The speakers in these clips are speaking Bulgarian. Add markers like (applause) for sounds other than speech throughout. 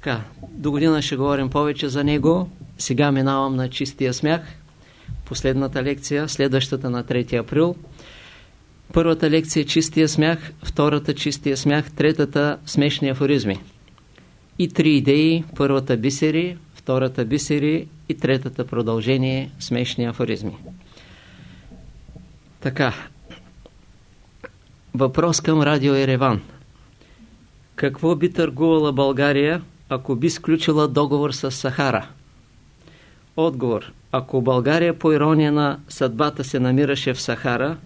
Така, до година ще говорим повече за него. Сега минавам на чистия смях. Последната лекция, следващата на 3 април. Първата лекция е чистия смях, втората чистия смях, третата смешни афоризми. И три идеи. Първата бисери, втората бисери и третата продължение смешни афоризми. Така. Въпрос към Радио Ереван. Какво би търгувала България, ако би сключила договор с Сахара? Отговор. Ако България по ирония на съдбата се намираше в Сахара,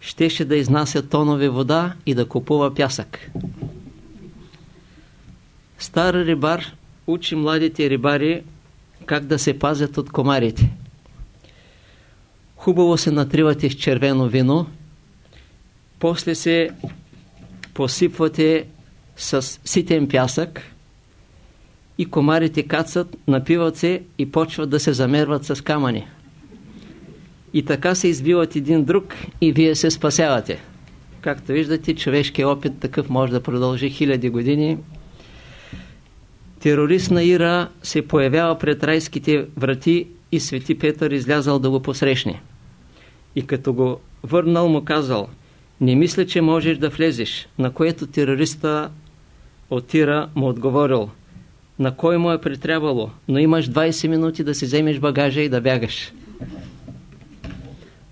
щеше да изнася тонове вода и да купува пясък. Стар рибар учи младите рибари как да се пазят от комарите. Хубаво се натривате с червено вино, после се посипвате с ситен пясък и комарите кацат, напиват се и почват да се замерват с камъни. И така се избиват един друг и вие се спасявате. Както виждате, човешкият опит такъв може да продължи хиляди години. Терорист на Ира се появява пред райските врати и свети Петър излязал да го посрещне. И като го върнал му казал, не мисля, че можеш да влезеш, на което терориста от Ира му отговорил, на кой му е притрябало, но имаш 20 минути да си вземеш багажа и да бягаш.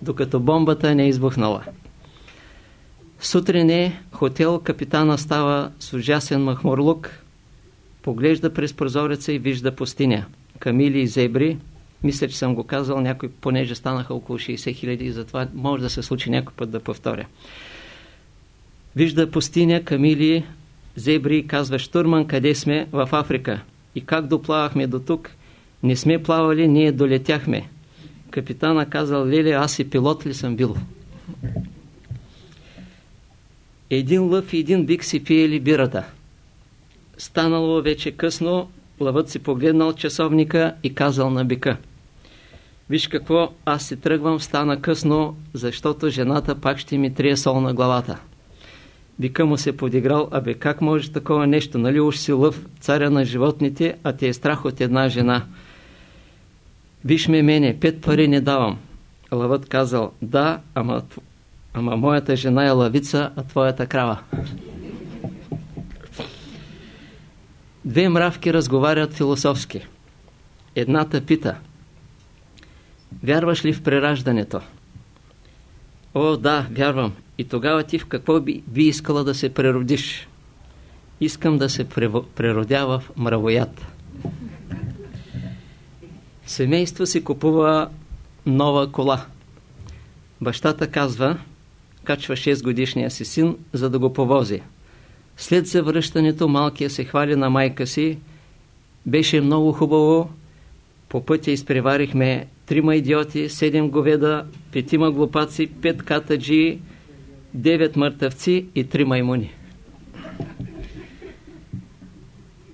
Докато бомбата не е избухнала. Сутрин е хотел, капитана става с ужасен махмурлук, поглежда през прозореца и вижда пустиня. Камили и зебри, мисля, че съм го казал, някой, понеже станаха около 60 хиляди и затова може да се случи някой път да повторя. Вижда пустиня, камили, зебри, казва штурман, къде сме? В Африка. И как доплавахме до тук? Не сме плавали, ние долетяхме. Капитана казал, леле, аз и пилот ли съм бил? Един лъв и един бик си пиели бирата. Станало вече късно, лъвът си погледнал часовника и казал на бика. Виж какво, аз си тръгвам, стана късно, защото жената пак ще ми трие сол на главата. Бика му се подиграл, абе как може такова нещо, нали уж си лъв, царя на животните, а те е страх от една жена. Виж ме мене, пет пари не давам. Лъвът казал, да, ама, ама моята жена е лавица, а твоята крава. Две мравки разговарят философски. Едната пита, вярваш ли в прераждането? О, да, вярвам. И тогава ти в какво би, би искала да се преродиш? Искам да се преродя в мравоят. Семейство си купува нова кола. Бащата казва, качва 6 годишния си син, за да го повози. След завръщането малкия се хвали на майка си. Беше много хубаво. По пътя изпреварихме трима идиоти, седем говеда, петима глупаци, пет катаджии, Девет мъртъвци и 3 маймуни.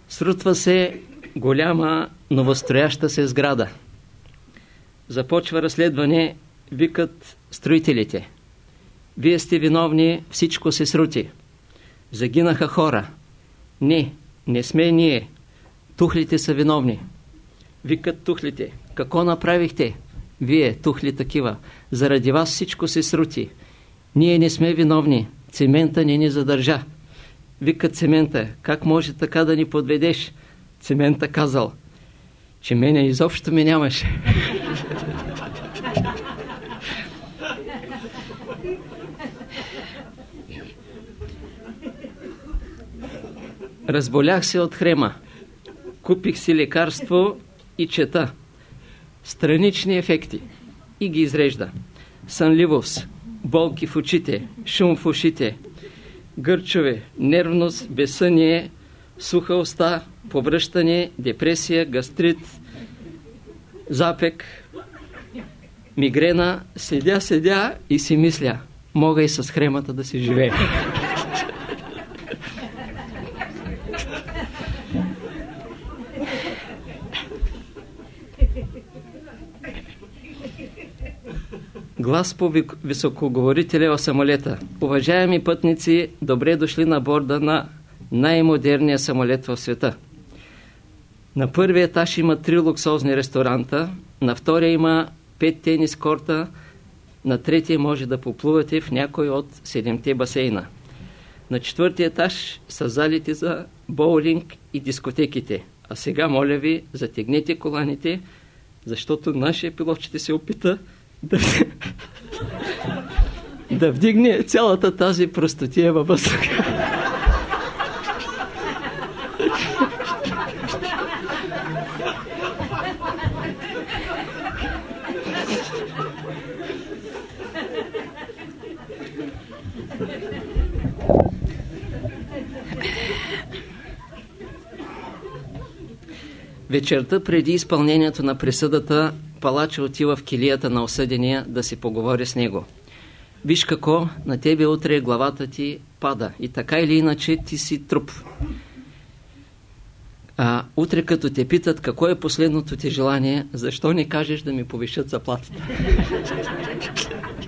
Срутва се голяма новостояща се сграда. Започва разследване, викат строителите. Вие сте виновни, всичко се срути. Загинаха хора. Не, не сме ние. Тухлите са виновни. Викат тухлите. Какво направихте? Вие, тухли такива. Заради вас всичко се срути. Ние не сме виновни. Цемента не ни задържа. Викат цемента. Как може така да ни подведеш? Цемента казал, че мене изобщо ми нямаше. Разболях се от хрема. Купих си лекарство и чета. Странични ефекти. И ги изрежда. Сънливост, болки в очите, шум в ушите, гърчове, нервност, безсъние, суха уста, повръщане, депресия, гастрит, запек, мигрена. Седя, седя и си мисля, мога и с хремата да си живея. Глас по високоговорителя в самолета. Уважаеми пътници, добре дошли на борда на най-модерния самолет в света. На първия етаж има три луксозни ресторанта, на втория има пет тенис корта, на третия може да поплувате в някой от седемте басейна. На четвъртия етаж са залите за боулинг и дискотеките. А сега, моля ви, затегнете коланите, защото нашия пилот ще се опита да, да вдигне цялата тази простотия във въздуха. Вечерта преди изпълнението на присъдата, палача отива в килията на осъдения да си поговори с него. Виж какво, на тебе утре главата ти пада и така или иначе ти си труп. А утре като те питат какво е последното ти желание, защо не кажеш да ми повишат заплатата? (laughs)